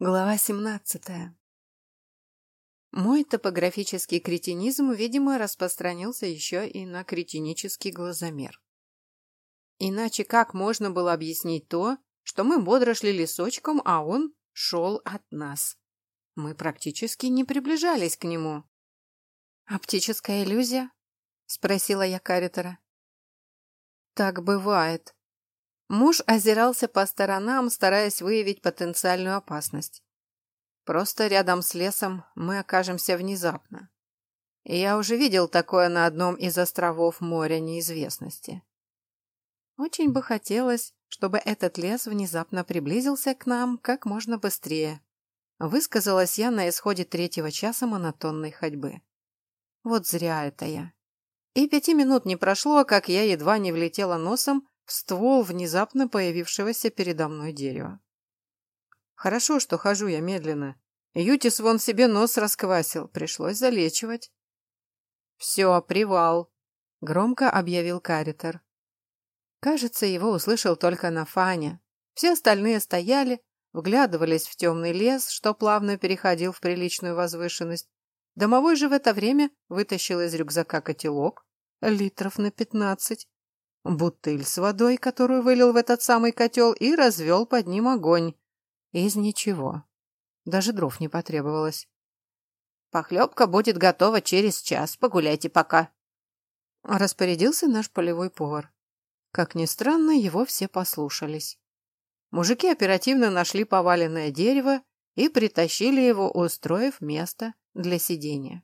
Глава 17. Мой топографический кретинизм, видимо, распространился еще и на кретинический глазомер. Иначе как можно было объяснить то, что мы бодро шли лесочком, а он шел от нас? Мы практически не приближались к нему. «Оптическая иллюзия?» — спросила я Каритера. «Так бывает», Муж озирался по сторонам, стараясь выявить потенциальную опасность. Просто рядом с лесом мы окажемся внезапно. Я уже видел такое на одном из островов моря неизвестности. Очень бы хотелось, чтобы этот лес внезапно приблизился к нам как можно быстрее. Высказалась я на исходе третьего часа монотонной ходьбы. Вот зря это я. И пяти минут не прошло, как я едва не влетела носом в ствол внезапно появившегося передо мной дерева. Хорошо, что хожу я медленно. Ютис вон себе нос расквасил, пришлось залечивать. «Все, привал», — громко объявил Каритер. Кажется, его услышал только Нафаня. Все остальные стояли, вглядывались в темный лес, что плавно переходил в приличную возвышенность. Домовой же в это время вытащил из рюкзака котелок, литров на пятнадцать, бутыль с водой, которую вылил в этот самый котел, и развел под ним огонь. Из ничего. Даже дров не потребовалось. «Похлебка будет готова через час. Погуляйте пока», — распорядился наш полевой повар. Как ни странно, его все послушались. Мужики оперативно нашли поваленное дерево и притащили его, устроив место для сидения.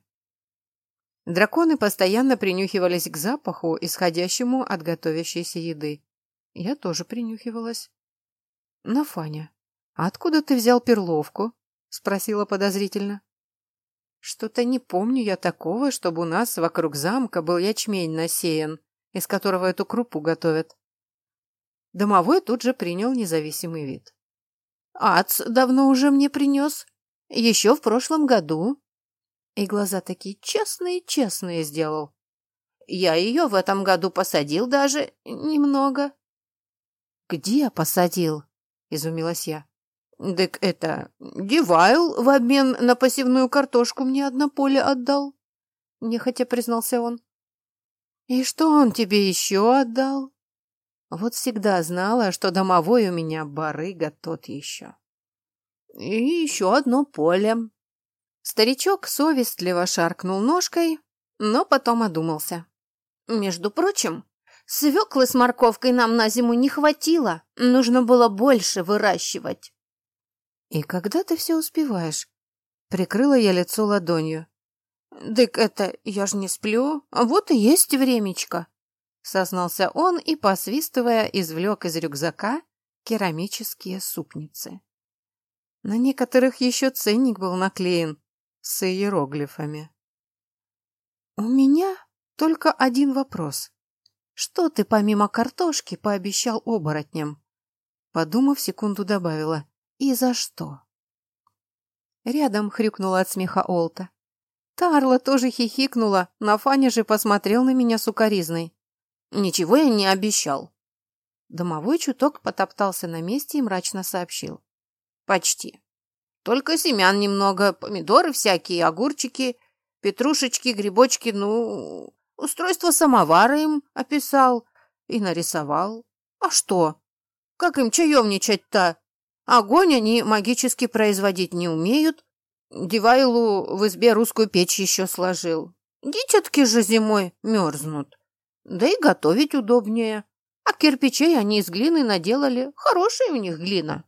Драконы постоянно принюхивались к запаху, исходящему от готовящейся еды. Я тоже принюхивалась. «Нафаня, а откуда ты взял перловку?» — спросила подозрительно. «Что-то не помню я такого, чтобы у нас вокруг замка был ячмень насеян, из которого эту крупу готовят». Домовой тут же принял независимый вид. «Ац давно уже мне принес. Еще в прошлом году. И глаза такие честные-честные сделал. Я ее в этом году посадил даже немного. «Где посадил?» — изумилась я. «Так это, Дивайл в обмен на посевную картошку мне одно поле отдал», — нехотя признался он. «И что он тебе еще отдал?» Вот всегда знала, что домовой у меня барыга тот еще. «И еще одно поле», Старичок совестливо шаркнул ножкой, но потом одумался. «Между прочим, свеклы с морковкой нам на зиму не хватило, нужно было больше выращивать». «И когда ты все успеваешь?» Прикрыла я лицо ладонью. «Дык это, я ж не сплю, а вот и есть времечко», сознался он и, посвистывая, извлек из рюкзака керамические супницы. На некоторых еще ценник был наклеен, с иероглифами. «У меня только один вопрос. Что ты помимо картошки пообещал оборотням?» Подумав, секунду добавила. «И за что?» Рядом хрюкнула от смеха Олта. Тарла тоже хихикнула, но Фаня же посмотрел на меня сукоризной. «Ничего я не обещал». Домовой чуток потоптался на месте и мрачно сообщил. «Почти. Только семян немного, помидоры всякие, огурчики, петрушечки, грибочки, ну, устройство самовара им описал и нарисовал. А что? Как им чаевничать-то? Огонь они магически производить не умеют. Дивайлу в избе русскую печь еще сложил. Дитятки же зимой мерзнут. Да и готовить удобнее. А кирпичей они из глины наделали. Хорошая у них глина.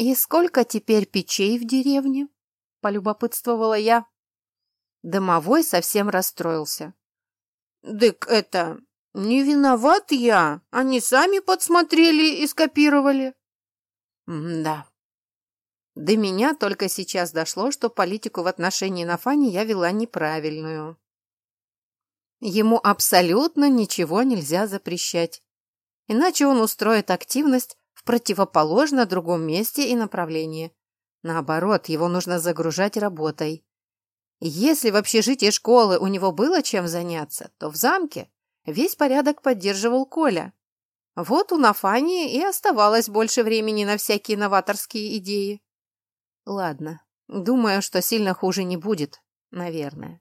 «И сколько теперь печей в деревне?» — полюбопытствовала я. Домовой совсем расстроился. «Дык это, не виноват я, они сами подсмотрели и скопировали». «Да». До меня только сейчас дошло, что политику в отношении Нафани я вела неправильную. Ему абсолютно ничего нельзя запрещать. Иначе он устроит активность, противоположно другом месте и направлении. Наоборот, его нужно загружать работой. Если в общежитии школы у него было чем заняться, то в замке весь порядок поддерживал Коля. Вот у Нафании и оставалось больше времени на всякие новаторские идеи. Ладно, думаю, что сильно хуже не будет, наверное.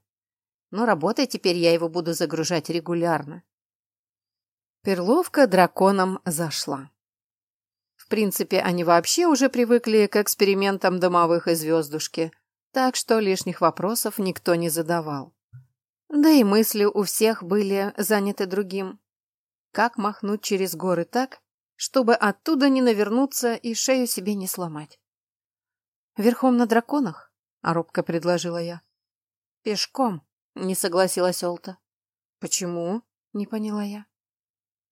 Но работой теперь я его буду загружать регулярно. Перловка драконам зашла. Принципе, они вообще уже привыкли к экспериментам домовых и звездушки, так что лишних вопросов никто не задавал. Да и мысли у всех были заняты другим. Как махнуть через горы так, чтобы оттуда не навернуться и шею себе не сломать? «Верхом на драконах?» — робко предложила я. «Пешком», — не согласилась Олта. «Почему?» — не поняла я.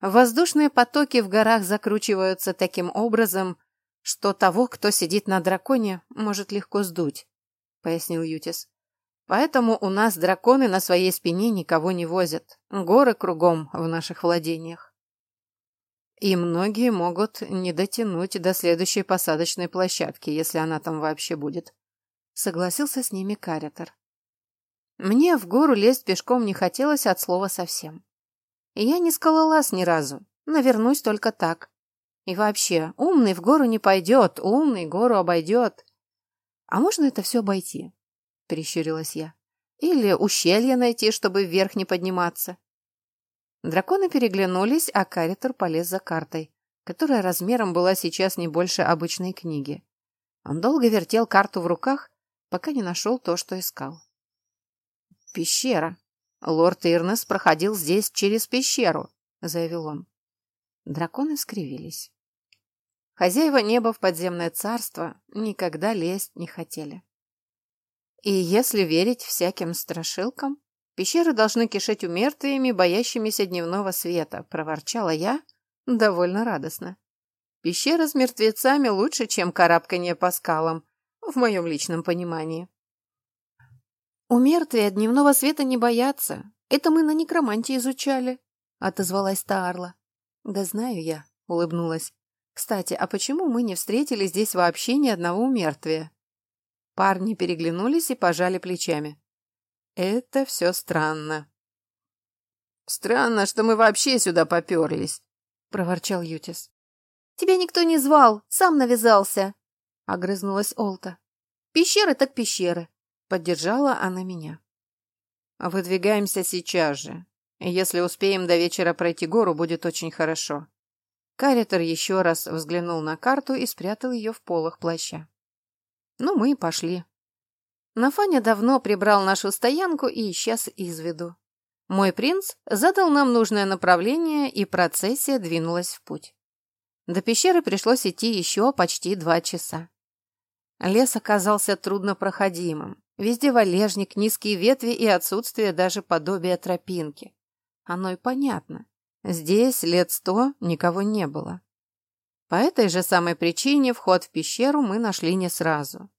Воздушные потоки в горах закручиваются таким образом, что того, кто сидит на драконе, может легко сдуть, — пояснил Ютис. Поэтому у нас драконы на своей спине никого не возят. Горы кругом в наших владениях. И многие могут не дотянуть до следующей посадочной площадки, если она там вообще будет. Согласился с ними Каритер. Мне в гору лезть пешком не хотелось от слова совсем. Я не скалолаз ни разу, навернусь только так. И вообще, умный в гору не пойдет, умный гору обойдет. А можно это все обойти? — перещурилась я. «Или ущелье найти, чтобы вверх не подниматься». Драконы переглянулись, а Каритор полез за картой, которая размером была сейчас не больше обычной книги. Он долго вертел карту в руках, пока не нашел то, что искал. «Пещера. Лорд Ирнес проходил здесь через пещеру», — заявил он. Драконы скривились. Хозяева неба в подземное царство никогда лезть не хотели. И если верить всяким страшилкам, пещеры должны кишеть умертвиями, боящимися дневного света, проворчала я довольно радостно. Пещера с мертвецами лучше, чем карабканье по скалам, в моем личном понимании. У мертвия дневного света не боятся. Это мы на некромантии изучали, отозвалась Таарла. Да знаю я, улыбнулась. Кстати, а почему мы не встретили здесь вообще ни одного мертвия? Парни переглянулись и пожали плечами. Это все странно. Странно, что мы вообще сюда поперлись, проворчал Ютис. Тебя никто не звал, сам навязался, огрызнулась Олта. Пещеры так пещеры, поддержала она меня. Выдвигаемся сейчас же. Если успеем до вечера пройти гору, будет очень хорошо. Каритер еще раз взглянул на карту и спрятал ее в полах плаща. Ну, мы и пошли. Нафаня давно прибрал нашу стоянку и исчез из виду. Мой принц задал нам нужное направление, и процессия двинулась в путь. До пещеры пришлось идти еще почти два часа. Лес оказался труднопроходимым. Везде валежник, низкие ветви и отсутствие даже подобия тропинки. Оно и понятно. Здесь лет сто никого не было. По этой же самой причине вход в пещеру мы нашли не сразу.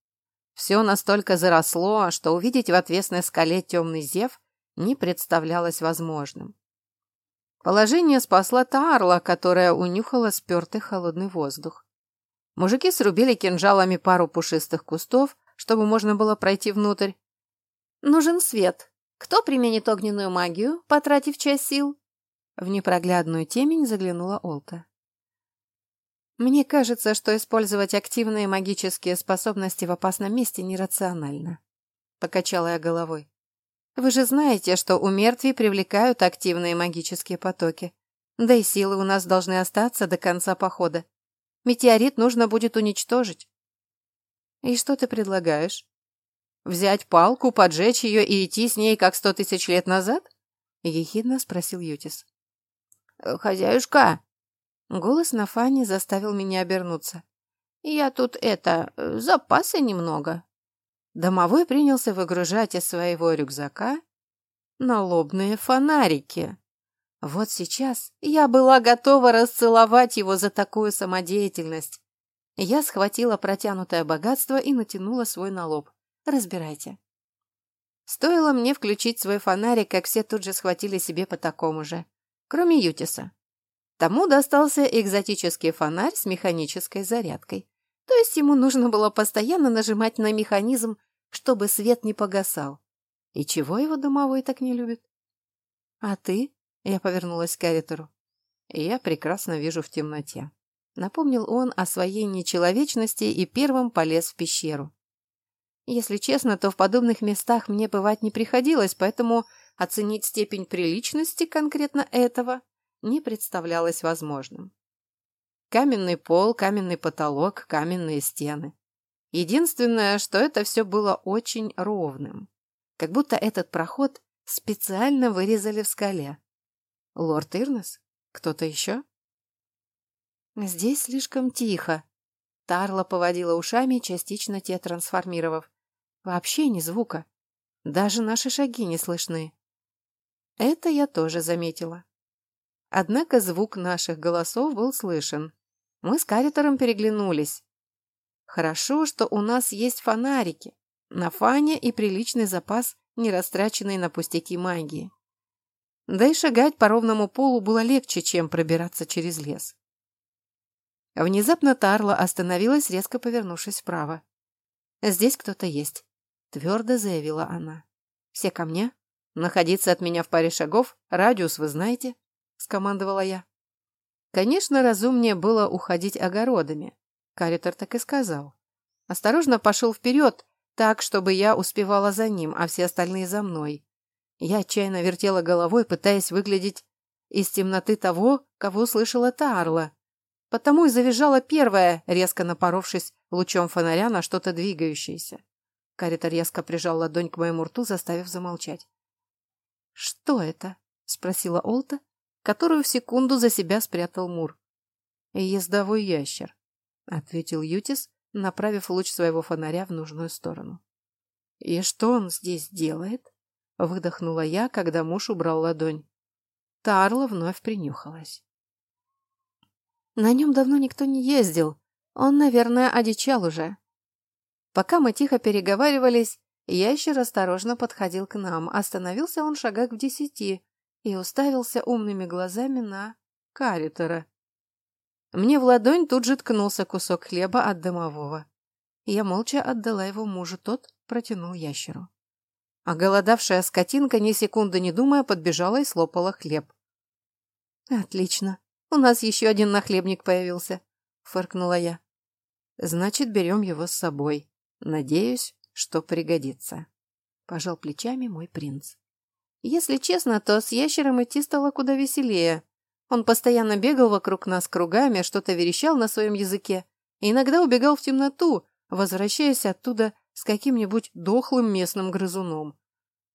Все настолько заросло, что увидеть в отвесной скале темный зев не представлялось возможным. Положение спасла Таарла, которая унюхала спертый холодный воздух. Мужики срубили кинжалами пару пушистых кустов, чтобы можно было пройти внутрь. «Нужен свет. Кто применит огненную магию, потратив часть сил?» В непроглядную темень заглянула Олта. Мне кажется, что использовать активные магические способности в опасном месте нерационально. Покачала я головой. Вы же знаете, что у мертвей привлекают активные магические потоки. Да и силы у нас должны остаться до конца похода. Метеорит нужно будет уничтожить. И что ты предлагаешь? Взять палку, поджечь ее и идти с ней, как сто тысяч лет назад? Ехидно спросил Ютис. «Хозяюшка, Голос на фане заставил меня обернуться. «Я тут это... запасы немного». Домовой принялся выгружать из своего рюкзака налобные фонарики. Вот сейчас я была готова расцеловать его за такую самодеятельность. Я схватила протянутое богатство и натянула свой налоб. Разбирайте. Стоило мне включить свой фонарик, как все тут же схватили себе по такому же. Кроме Ютиса. Тому достался экзотический фонарь с механической зарядкой. То есть ему нужно было постоянно нажимать на механизм, чтобы свет не погасал. И чего его домовой так не любит? — А ты? — я повернулась к Каритору. — Я прекрасно вижу в темноте. Напомнил он о своей нечеловечности и первым полез в пещеру. Если честно, то в подобных местах мне бывать не приходилось, поэтому оценить степень приличности конкретно этого не представлялось возможным. Каменный пол, каменный потолок, каменные стены. Единственное, что это все было очень ровным. Как будто этот проход специально вырезали в скале. Лорд Ирнес? Кто-то еще? Здесь слишком тихо. Тарла поводила ушами, частично те трансформировав. Вообще ни звука. Даже наши шаги не слышны. Это я тоже заметила. Однако звук наших голосов был слышен. Мы с Каритором переглянулись. Хорошо, что у нас есть фонарики, на фане и приличный запас, не растраченный на пустяки магии. Да и шагать по ровному полу было легче, чем пробираться через лес. Внезапно Тарла остановилась, резко повернувшись вправо. «Здесь кто-то есть», — твердо заявила она. «Все ко мне? Находиться от меня в паре шагов? Радиус вы знаете?» — скомандовала я. Конечно, разумнее было уходить огородами. Каритер так и сказал. Осторожно пошел вперед, так, чтобы я успевала за ним, а все остальные за мной. Я отчаянно вертела головой, пытаясь выглядеть из темноты того, кого слышала Тарла. Потому и завизжала первая, резко напоровшись лучом фонаря на что-то двигающееся. Каритор резко прижал ладонь к моему рту, заставив замолчать. «Что это?» — спросила Олта, которую в секунду за себя спрятал Мур. «Ездовой ящер», — ответил Ютис, направив луч своего фонаря в нужную сторону. «И что он здесь делает?» — выдохнула я, когда муж убрал ладонь. Тарла вновь принюхалась. «На нем давно никто не ездил. Он, наверное, одичал уже. Пока мы тихо переговаривались, ящер осторожно подходил к нам. Остановился он шагах в десяти и уставился умными глазами на Каритера. Мне в ладонь тут же ткнулся кусок хлеба от домового. Я молча отдала его мужу, тот протянул ящеру. А голодавшая скотинка, ни секунды не думая, подбежала и слопала хлеб. «Отлично. У нас еще один нахлебник появился», — фыркнула я. «Значит, берем его с собой. Надеюсь, что пригодится. Пожал плечами мой принц. Если честно, то с ящером идти стало куда веселее. Он постоянно бегал вокруг нас кругами, что-то верещал на своем языке и иногда убегал в темноту, возвращаясь оттуда с каким-нибудь дохлым местным грызуном.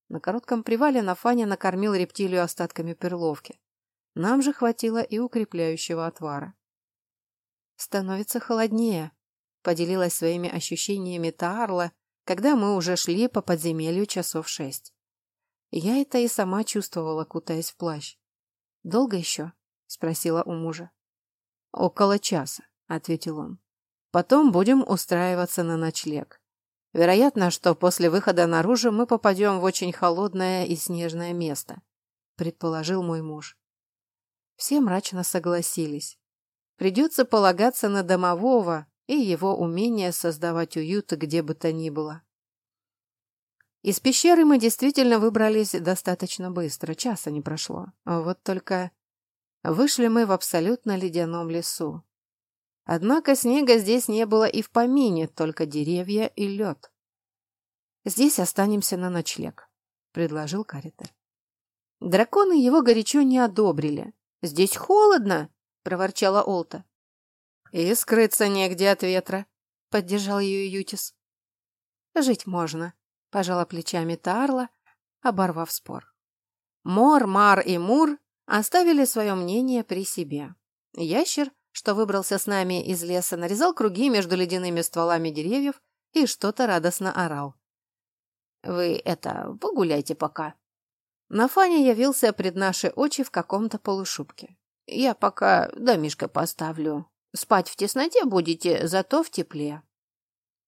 На коротком привале Нафаня накормил рептилию остатками перловки. Нам же хватило и укрепляющего отвара. «Становится холоднее», поделилась своими ощущениями Таарла, когда мы уже шли по подземелью часов шесть. Я это и сама чувствовала, кутаясь в плащ. «Долго еще?» — спросила у мужа. «Около часа», — ответил он. «Потом будем устраиваться на ночлег. Вероятно, что после выхода наружу мы попадем в очень холодное и снежное место», — предположил мой муж. Все мрачно согласились. Придется полагаться на домового, и его умение создавать уют где бы то ни было. Из пещеры мы действительно выбрались достаточно быстро, часа не прошло. Вот только вышли мы в абсолютно ледяном лесу. Однако снега здесь не было и в помине, только деревья и лед. «Здесь останемся на ночлег», — предложил Каритер. Драконы его горячо не одобрили. «Здесь холодно», — проворчала Олта. «И скрыться негде от ветра», — поддержал ее Ютис. «Жить можно», — пожала плечами Тарла, оборвав спор. Мор, Мар и Мур оставили свое мнение при себе. Ящер, что выбрался с нами из леса, нарезал круги между ледяными стволами деревьев и что-то радостно орал. «Вы это, погуляйте пока». На фане явился пред наши очи в каком-то полушубке. «Я пока домишко поставлю, Спать в тесноте будете, зато в тепле.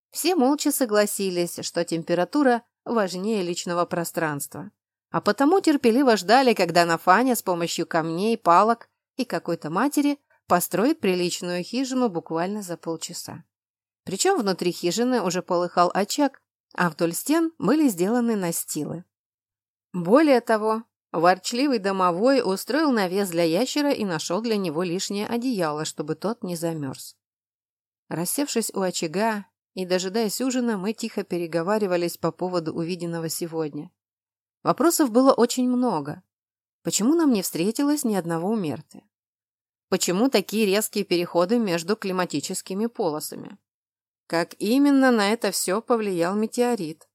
Все молча согласились, что температура важнее личного пространства. А потому терпеливо ждали, когда Нафаня с помощью камней, палок и какой-то матери построит приличную хижину буквально за полчаса. Причем внутри хижины уже полыхал очаг, а вдоль стен были сделаны настилы. Более того, Ворчливый домовой устроил навес для ящера и нашел для него лишнее одеяло, чтобы тот не замерз. Рассевшись у очага, и, дожидаясь ужина, мы тихо переговаривались по поводу увиденного сегодня. Вопросов было очень много. Почему нам не встретилось ни одного умертвия? Почему такие резкие переходы между климатическими полосами? Как именно на это все повлиял метеорит?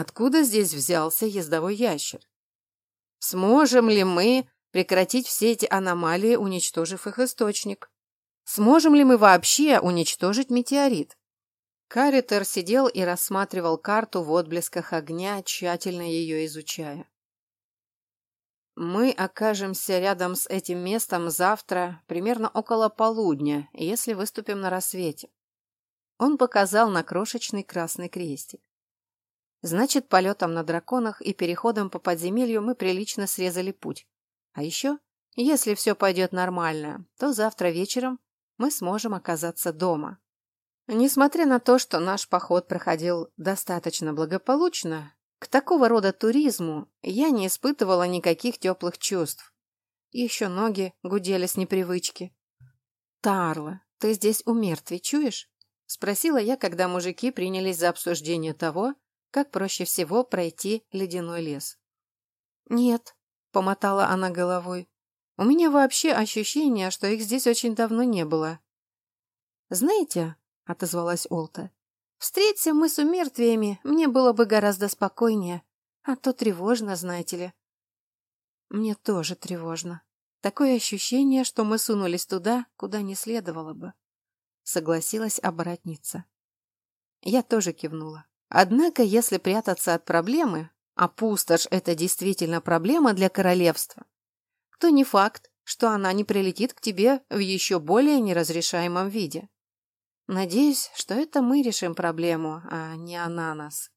Откуда здесь взялся ездовой ящер? Сможем ли мы прекратить все эти аномалии, уничтожив их источник? Сможем ли мы вообще уничтожить метеорит? Каритер сидел и рассматривал карту в отблесках огня, тщательно ее изучая. Мы окажемся рядом с этим местом завтра, примерно около полудня, если выступим на рассвете. Он показал на крошечный красный крестик. Значит, полетом на драконах и переходом по подземелью мы прилично срезали путь. А еще, если все пойдет нормально, то завтра вечером мы сможем оказаться дома. Несмотря на то, что наш поход проходил достаточно благополучно, к такого рода туризму я не испытывала никаких теплых чувств. Еще ноги гудели с непривычки. «Тарла, ты здесь у мертвей чуешь?» — спросила я, когда мужики принялись за обсуждение того, как проще всего пройти ледяной лес. «Нет», — помотала она головой, — «у меня вообще ощущение, что их здесь очень давно не было». «Знаете», — отозвалась Олта, Встреться мы с умертвиями, мне было бы гораздо спокойнее, а то тревожно, знаете ли. Мне тоже тревожно. Такое ощущение, что мы сунулись туда, куда не следовало бы. Согласилась оборотница. Я тоже кивнула. Однако, если прятаться от проблемы, а пустошь — это действительно проблема для королевства, то не факт, что она не прилетит к тебе в еще более неразрешаемом виде. Надеюсь, что это мы решим проблему, а не она нас.